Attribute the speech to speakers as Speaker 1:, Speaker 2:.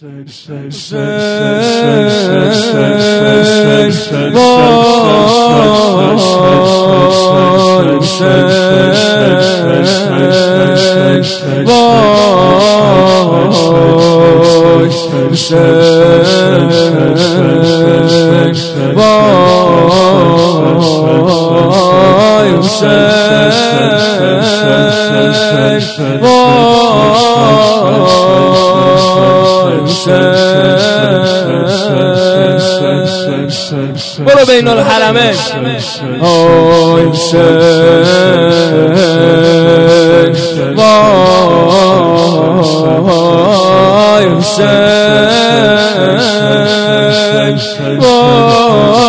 Speaker 1: voice, voice, برو بین الحرمه
Speaker 2: آی حسین وای حسین وای